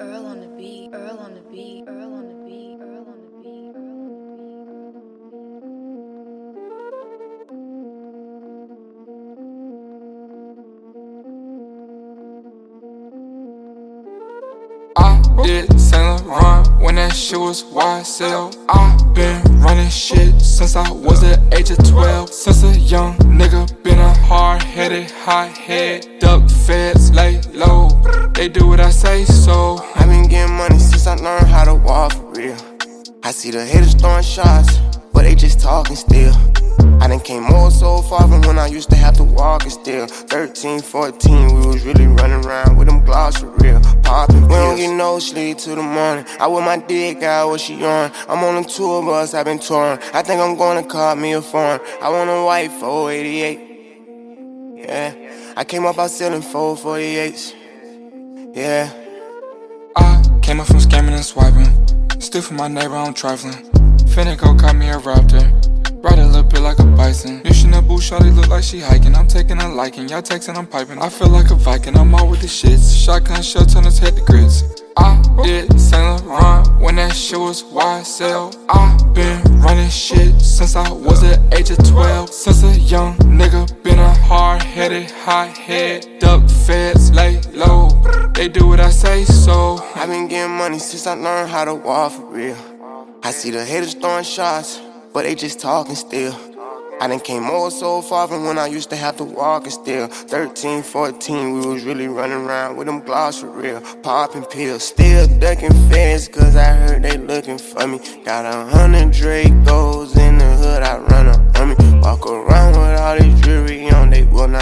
Earl on the beat, Earl on the beat, Earl on the beat, Earl on the beat, Earl I did Saint Laurent when that shit was YSL. I been running shit since I was the age of 12. Since a young nigga, headed, hot head. Duck feds, lay low. They do what I say, so. I been getting money since I learned how to walk for real. I see the haters throwing shots, but they just talking still. I done came all so far from when I used to have to walk and still. 13, 14, we was really running around with them Glocks for real. Popping We don't get no sleep till the morning. I with my dick out, what she on? I'm on a tour bus, i been touring. I think I'm gonna call me a foreign. I want a white 488. Yeah, I came up out selling 448s. Yeah. I came up from scamming and swiping. Still for my neighbor, I'm trifling. Finna go caught me a raptor. Ride a little bit like a bison. Mission a boo shawty look like she hiking. I'm taking a liking. Y'all texting, I'm piping. I feel like a Viking. I'm all with the shits. Shotgun shell turn his head to grits. I did Saint Laurent when that shit was YSL. I been running shit since I was the age of 12. Since a young nigga, been a hard headed, hot head. Duck feds, lay low. They do what I say, so. I been getting money since I learned how to walk for real. I see the haters throwing shots, but they just talking still. I done came all so far from when I used to have to walk and still. 13, 14, we was really running around with them Glocks for real. Popping pills, still ducking feds, cause I heard they looking for me. Got a hundred Dracos in the hood, I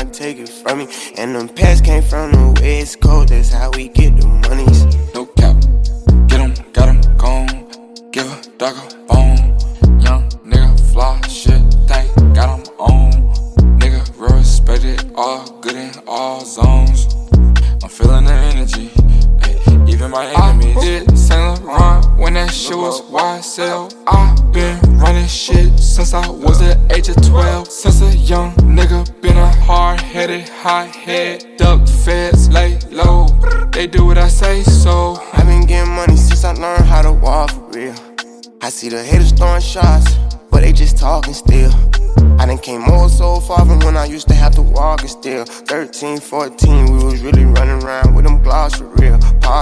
they will not take it from me. And them pets came from the West Coast, that's how we get the monies. No cap. Get 'em, got 'em, gone. Give a dog a bone. Young nigga fly shit, think got 'em on. Nigga real respected, all good in all zones. I'm feeling the energy, ay, even my enemies. I did Saint Laurent when that shit was YSL. I been running shit since I was the age of 12. Since a young nigga, been a hot head. Duck feds, lay low. They do what I say, so. I been getting money since I learned how to walk for real. I see the haters throwing shots, but they just talking still. I done came all so far from when I used to have to walk and still. 13, 14, we was really running around with them Glocks for real. Pills.